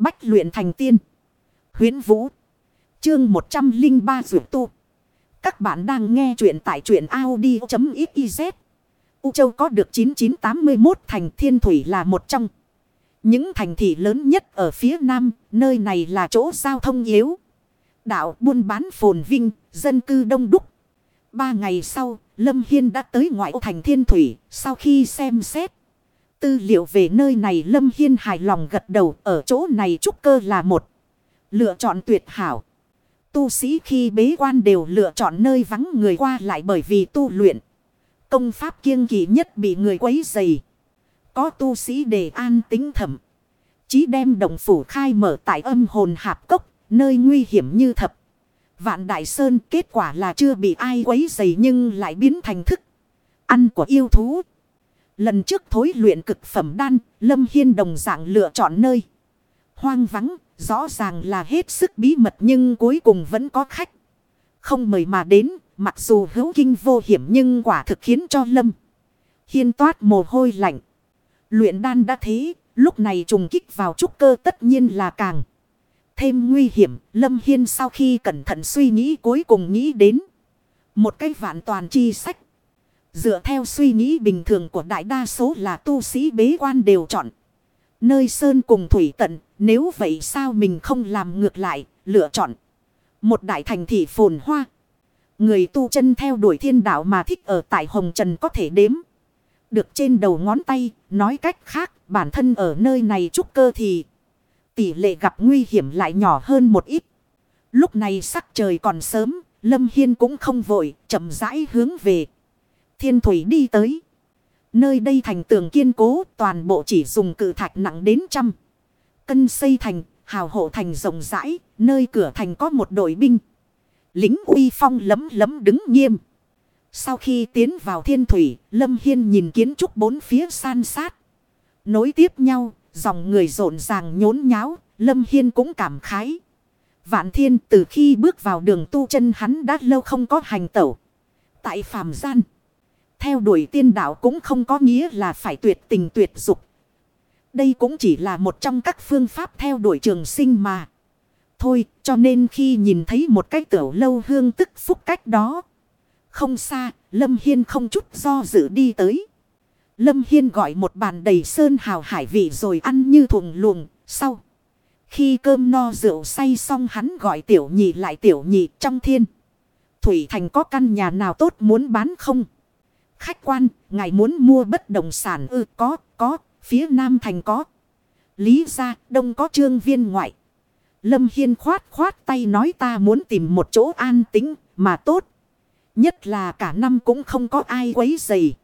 Bách luyện thành tiên. Huyến Vũ. Chương 103 Dược Tu. Các bạn đang nghe truyện tại truyện Audi.xyz. U Châu có được 9981 thành thiên thủy là một trong. Những thành thị lớn nhất ở phía nam, nơi này là chỗ giao thông yếu. Đạo buôn bán phồn vinh, dân cư đông đúc. Ba ngày sau, Lâm Hiên đã tới ngoại ô thành thiên thủy, sau khi xem xét. Tư liệu về nơi này Lâm Hiên hài lòng gật đầu ở chỗ này trúc cơ là một. Lựa chọn tuyệt hảo. Tu sĩ khi bế quan đều lựa chọn nơi vắng người qua lại bởi vì tu luyện. Công pháp kiêng kỳ nhất bị người quấy dày. Có tu sĩ để an tính thẩm. Chí đem đồng phủ khai mở tại âm hồn hạp cốc, nơi nguy hiểm như thập. Vạn Đại Sơn kết quả là chưa bị ai quấy dày nhưng lại biến thành thức. Ăn của yêu thú. Lần trước thối luyện cực phẩm đan, Lâm Hiên đồng dạng lựa chọn nơi. Hoang vắng, rõ ràng là hết sức bí mật nhưng cuối cùng vẫn có khách. Không mời mà đến, mặc dù hữu kinh vô hiểm nhưng quả thực khiến cho Lâm. Hiên toát mồ hôi lạnh. Luyện đan đã thế, lúc này trùng kích vào trúc cơ tất nhiên là càng. Thêm nguy hiểm, Lâm Hiên sau khi cẩn thận suy nghĩ cuối cùng nghĩ đến. Một cái vạn toàn chi sách. Dựa theo suy nghĩ bình thường của đại đa số là tu sĩ bế quan đều chọn. Nơi sơn cùng thủy tận, nếu vậy sao mình không làm ngược lại, lựa chọn. Một đại thành thị phồn hoa. Người tu chân theo đuổi thiên đạo mà thích ở tại Hồng Trần có thể đếm. Được trên đầu ngón tay, nói cách khác, bản thân ở nơi này trúc cơ thì tỷ lệ gặp nguy hiểm lại nhỏ hơn một ít. Lúc này sắc trời còn sớm, Lâm Hiên cũng không vội, chậm rãi hướng về. Thiên thủy đi tới. Nơi đây thành tường kiên cố, toàn bộ chỉ dùng cự thạch nặng đến trăm. Cân xây thành, hào hộ thành rộng rãi, nơi cửa thành có một đội binh. Lính uy phong lấm lấm đứng nghiêm. Sau khi tiến vào thiên thủy, Lâm Hiên nhìn kiến trúc bốn phía san sát. Nối tiếp nhau, dòng người rộn ràng nhốn nháo, Lâm Hiên cũng cảm khái. Vạn thiên từ khi bước vào đường tu chân hắn đã lâu không có hành tẩu. Tại phàm gian. Theo đuổi tiên đạo cũng không có nghĩa là phải tuyệt tình tuyệt dục. Đây cũng chỉ là một trong các phương pháp theo đuổi trường sinh mà. Thôi, cho nên khi nhìn thấy một cái tiểu lâu hương tức phúc cách đó. Không xa, Lâm Hiên không chút do dự đi tới. Lâm Hiên gọi một bàn đầy sơn hào hải vị rồi ăn như thuồng luồng, sau. Khi cơm no rượu say xong hắn gọi tiểu nhị lại tiểu nhị trong thiên. Thủy Thành có căn nhà nào tốt muốn bán không? Khách quan, ngài muốn mua bất động sản ư có, có, phía Nam Thành có. Lý ra, đông có trương viên ngoại. Lâm Hiên khoát khoát tay nói ta muốn tìm một chỗ an tĩnh mà tốt. Nhất là cả năm cũng không có ai quấy dày.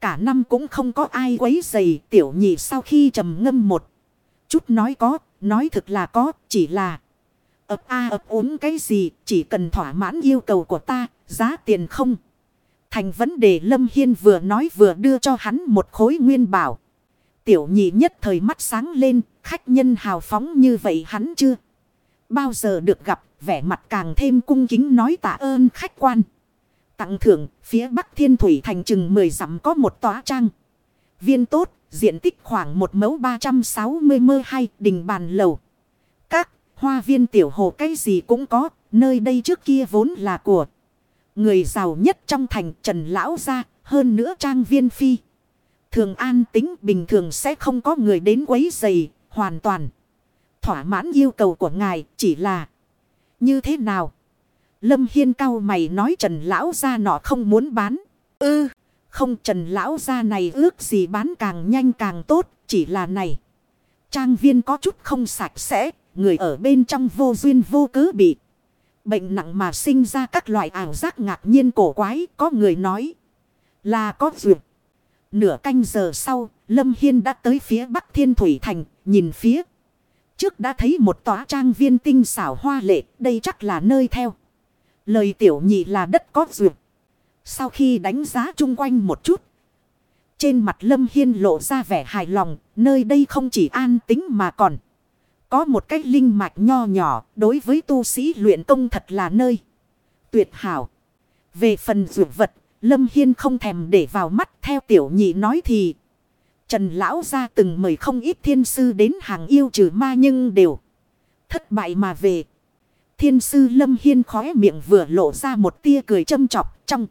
Cả năm cũng không có ai quấy dày tiểu nhị sau khi trầm ngâm một. Chút nói có, nói thực là có, chỉ là. ấp a ấp uống cái gì, chỉ cần thỏa mãn yêu cầu của ta, giá tiền không. Thành vấn đề Lâm Hiên vừa nói vừa đưa cho hắn một khối nguyên bảo. Tiểu nhị nhất thời mắt sáng lên, khách nhân hào phóng như vậy hắn chưa. Bao giờ được gặp, vẻ mặt càng thêm cung kính nói tạ ơn khách quan. Tặng thưởng, phía bắc thiên thủy thành chừng 10 dặm có một tòa trang. Viên tốt, diện tích khoảng một mẫu 360 mơ hai đình bàn lầu. Các hoa viên tiểu hồ cái gì cũng có, nơi đây trước kia vốn là của. Người giàu nhất trong thành Trần Lão gia hơn nữa trang viên phi. Thường an tính bình thường sẽ không có người đến quấy giày, hoàn toàn. Thỏa mãn yêu cầu của ngài chỉ là như thế nào? Lâm Hiên cao mày nói Trần Lão gia nọ không muốn bán. ư không Trần Lão gia này ước gì bán càng nhanh càng tốt, chỉ là này. Trang viên có chút không sạch sẽ, người ở bên trong vô duyên vô cớ bị. Bệnh nặng mà sinh ra các loại ảo giác ngạc nhiên cổ quái, có người nói là có duyệt. Nửa canh giờ sau, Lâm Hiên đã tới phía Bắc Thiên Thủy Thành, nhìn phía. Trước đã thấy một tòa trang viên tinh xảo hoa lệ, đây chắc là nơi theo. Lời tiểu nhị là đất có duyệt. Sau khi đánh giá chung quanh một chút. Trên mặt Lâm Hiên lộ ra vẻ hài lòng, nơi đây không chỉ an tính mà còn. Có một cái linh mạch nho nhỏ, đối với tu sĩ luyện công thật là nơi tuyệt hảo. Về phần dụ vật, Lâm Hiên không thèm để vào mắt theo tiểu nhị nói thì. Trần Lão ra từng mời không ít thiên sư đến hàng yêu trừ ma nhưng đều thất bại mà về. Thiên sư Lâm Hiên khóe miệng vừa lộ ra một tia cười châm chọc trong.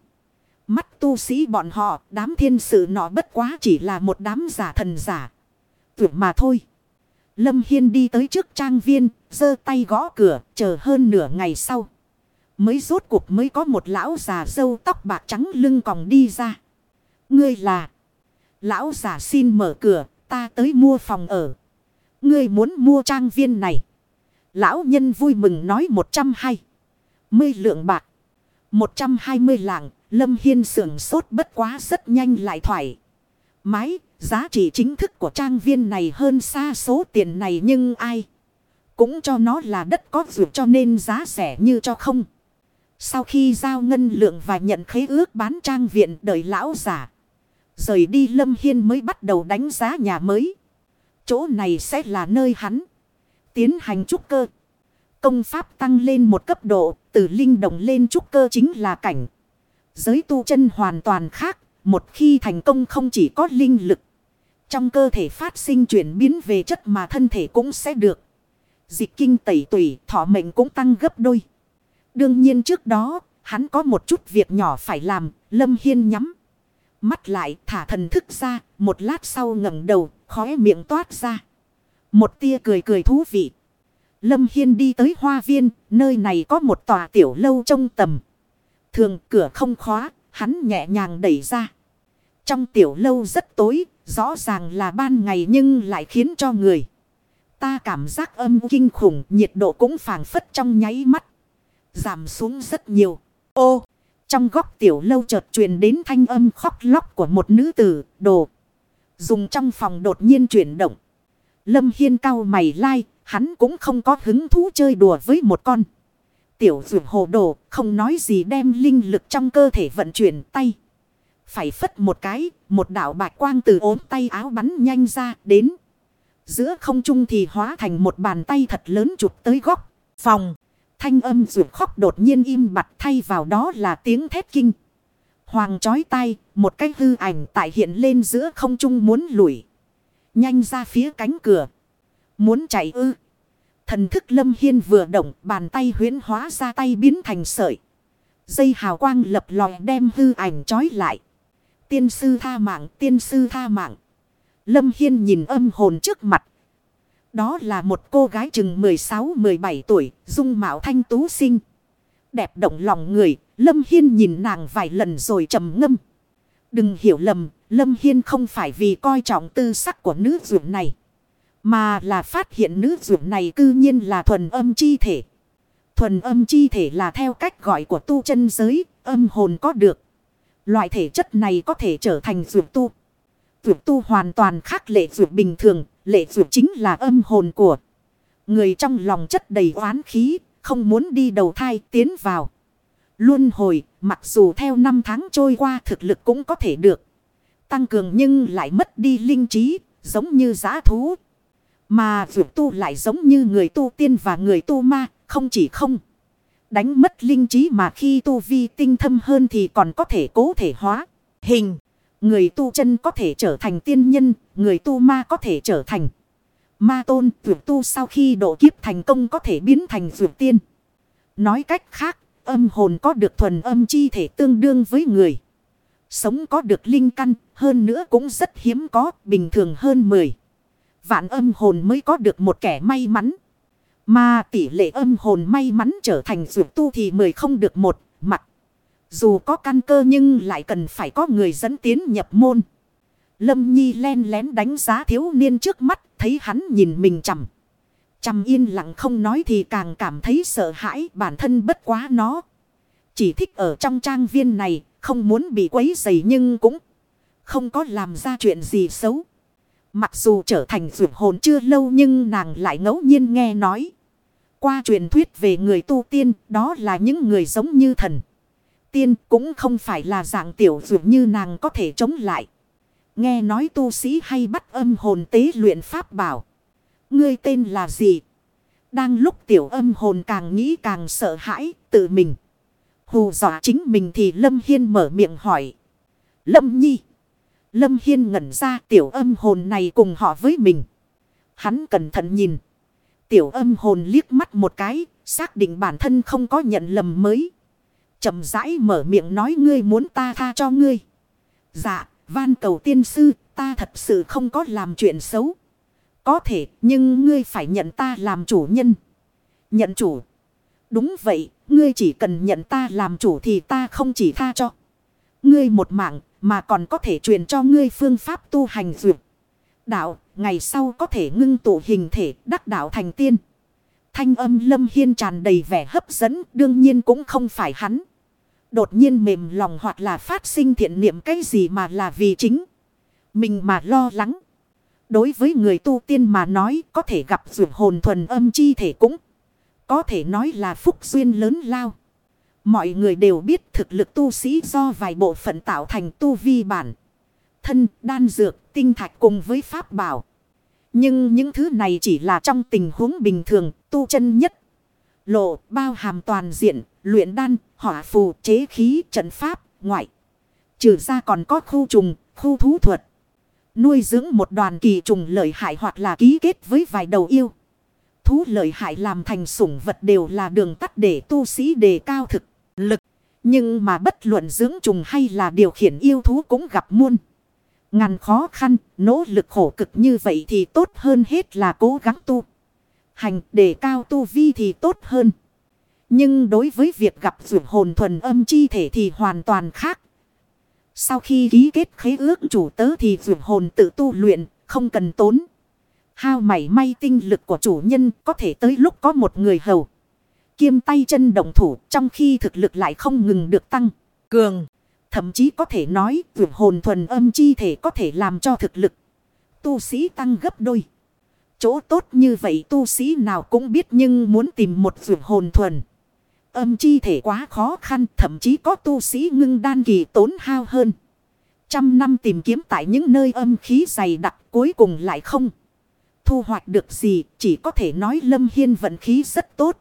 Mắt tu sĩ bọn họ, đám thiên sự nọ bất quá chỉ là một đám giả thần giả. Tưởng mà thôi. Lâm Hiên đi tới trước trang viên, giơ tay gõ cửa, chờ hơn nửa ngày sau. Mới rốt cuộc mới có một lão già dâu tóc bạc trắng lưng còng đi ra. Ngươi là... Lão già xin mở cửa, ta tới mua phòng ở. Ngươi muốn mua trang viên này. Lão nhân vui mừng nói 120 lượng bạc. 120 lạng, Lâm Hiên sưởng sốt bất quá rất nhanh lại thoải. Mái, giá trị chính thức của trang viên này hơn xa số tiền này nhưng ai cũng cho nó là đất có vượt cho nên giá rẻ như cho không. Sau khi giao ngân lượng và nhận khế ước bán trang viện đợi lão giả. Rời đi Lâm Hiên mới bắt đầu đánh giá nhà mới. Chỗ này sẽ là nơi hắn tiến hành trúc cơ. Công pháp tăng lên một cấp độ, từ linh động lên trúc cơ chính là cảnh. Giới tu chân hoàn toàn khác, một khi thành công không chỉ có linh lực. Trong cơ thể phát sinh chuyển biến về chất mà thân thể cũng sẽ được. Dịch kinh tẩy tủy, thọ mệnh cũng tăng gấp đôi. Đương nhiên trước đó, hắn có một chút việc nhỏ phải làm, Lâm Hiên nhắm. Mắt lại, thả thần thức ra, một lát sau ngẩng đầu, khóe miệng toát ra. Một tia cười cười thú vị. Lâm Hiên đi tới hoa viên, nơi này có một tòa tiểu lâu trong tầm. Thường cửa không khóa, hắn nhẹ nhàng đẩy ra. Trong tiểu lâu rất tối, rõ ràng là ban ngày nhưng lại khiến cho người. Ta cảm giác âm kinh khủng, nhiệt độ cũng phảng phất trong nháy mắt. Giảm xuống rất nhiều. Ô, trong góc tiểu lâu chợt truyền đến thanh âm khóc lóc của một nữ tử, đồ. Dùng trong phòng đột nhiên chuyển động. Lâm Hiên cao mày lai, hắn cũng không có hứng thú chơi đùa với một con. Tiểu dược hồ đồ, không nói gì đem linh lực trong cơ thể vận chuyển tay. Phải phất một cái, một đạo bạch quang từ ốm tay áo bắn nhanh ra, đến. Giữa không trung thì hóa thành một bàn tay thật lớn chụp tới góc, phòng. Thanh âm rượu khóc đột nhiên im bặt thay vào đó là tiếng thét kinh. Hoàng chói tay, một cái hư ảnh tại hiện lên giữa không trung muốn lùi. Nhanh ra phía cánh cửa. Muốn chạy ư. Thần thức lâm hiên vừa động bàn tay huyến hóa ra tay biến thành sợi. Dây hào quang lập lòi đem hư ảnh trói lại. Tiên sư tha mạng, tiên sư tha mạng. Lâm Hiên nhìn âm hồn trước mặt. Đó là một cô gái chừng 16-17 tuổi, dung mạo thanh tú sinh. Đẹp động lòng người, Lâm Hiên nhìn nàng vài lần rồi trầm ngâm. Đừng hiểu lầm, Lâm Hiên không phải vì coi trọng tư sắc của nữ dưỡng này. Mà là phát hiện nữ dưỡng này cư nhiên là thuần âm chi thể. Thuần âm chi thể là theo cách gọi của tu chân giới, âm hồn có được. Loại thể chất này có thể trở thành dược tu. Dược tu hoàn toàn khác lệ dược bình thường, lệ dược chính là âm hồn của. Người trong lòng chất đầy oán khí, không muốn đi đầu thai tiến vào. Luân hồi, mặc dù theo năm tháng trôi qua thực lực cũng có thể được. Tăng cường nhưng lại mất đi linh trí, giống như giã thú. Mà vượt tu lại giống như người tu tiên và người tu ma, không chỉ không. Đánh mất linh trí mà khi tu vi tinh thâm hơn thì còn có thể cố thể hóa. Hình, người tu chân có thể trở thành tiên nhân, người tu ma có thể trở thành ma tôn. Vượt tu sau khi độ kiếp thành công có thể biến thành vượt tiên. Nói cách khác, âm hồn có được thuần âm chi thể tương đương với người. Sống có được linh căn, hơn nữa cũng rất hiếm có, bình thường hơn 10. Vạn âm hồn mới có được một kẻ may mắn. Mà tỷ lệ âm hồn may mắn trở thành dược tu thì mười không được một mặt. Dù có căn cơ nhưng lại cần phải có người dẫn tiến nhập môn. Lâm Nhi len lén đánh giá thiếu niên trước mắt, thấy hắn nhìn mình chầm. Chầm yên lặng không nói thì càng cảm thấy sợ hãi bản thân bất quá nó. Chỉ thích ở trong trang viên này, không muốn bị quấy dày nhưng cũng không có làm ra chuyện gì xấu. Mặc dù trở thành vượt hồn chưa lâu nhưng nàng lại ngẫu nhiên nghe nói. Qua truyền thuyết về người tu tiên, đó là những người giống như thần. Tiên cũng không phải là dạng tiểu vượt như nàng có thể chống lại. Nghe nói tu sĩ hay bắt âm hồn tế luyện pháp bảo. Ngươi tên là gì? Đang lúc tiểu âm hồn càng nghĩ càng sợ hãi, tự mình. Hù dọa chính mình thì Lâm Hiên mở miệng hỏi. Lâm Nhi. Lâm Hiên ngẩn ra, tiểu âm hồn này cùng họ với mình. Hắn cẩn thận nhìn. Tiểu âm hồn liếc mắt một cái, xác định bản thân không có nhận lầm mới. chậm rãi mở miệng nói ngươi muốn ta tha cho ngươi. Dạ, van cầu tiên sư, ta thật sự không có làm chuyện xấu. Có thể, nhưng ngươi phải nhận ta làm chủ nhân. Nhận chủ. Đúng vậy, ngươi chỉ cần nhận ta làm chủ thì ta không chỉ tha cho. Ngươi một mạng, mà còn có thể truyền cho ngươi phương pháp tu hành dược. Đạo, ngày sau có thể ngưng tụ hình thể đắc đạo thành tiên. Thanh âm lâm hiên tràn đầy vẻ hấp dẫn, đương nhiên cũng không phải hắn. Đột nhiên mềm lòng hoặc là phát sinh thiện niệm cái gì mà là vì chính. Mình mà lo lắng. Đối với người tu tiên mà nói có thể gặp dù hồn thuần âm chi thể cũng. Có thể nói là phúc duyên lớn lao. Mọi người đều biết thực lực tu sĩ do vài bộ phận tạo thành tu vi bản. Thân, đan dược, tinh thạch cùng với pháp bảo. Nhưng những thứ này chỉ là trong tình huống bình thường, tu chân nhất. Lộ, bao hàm toàn diện, luyện đan, hỏa phù, chế khí, trận pháp, ngoại. Trừ ra còn có khu trùng, khu thú thuật. Nuôi dưỡng một đoàn kỳ trùng lợi hại hoặc là ký kết với vài đầu yêu. Thú lợi hại làm thành sủng vật đều là đường tắt để tu sĩ đề cao thực lực. Nhưng mà bất luận dưỡng trùng hay là điều khiển yêu thú cũng gặp muôn. Ngàn khó khăn, nỗ lực khổ cực như vậy thì tốt hơn hết là cố gắng tu. Hành để cao tu vi thì tốt hơn. Nhưng đối với việc gặp vượt hồn thuần âm chi thể thì hoàn toàn khác. Sau khi ký kết khế ước chủ tớ thì vượt hồn tự tu luyện, không cần tốn. Hao mảy may tinh lực của chủ nhân có thể tới lúc có một người hầu. Kiêm tay chân động thủ trong khi thực lực lại không ngừng được tăng, cường. Thậm chí có thể nói vượt hồn thuần âm chi thể có thể làm cho thực lực tu sĩ tăng gấp đôi. Chỗ tốt như vậy tu sĩ nào cũng biết nhưng muốn tìm một vượt hồn thuần. Âm chi thể quá khó khăn, thậm chí có tu sĩ ngưng đan kỳ tốn hao hơn. Trăm năm tìm kiếm tại những nơi âm khí dày đặc cuối cùng lại không. Thu hoạch được gì, chỉ có thể nói Lâm Hiên vận khí rất tốt.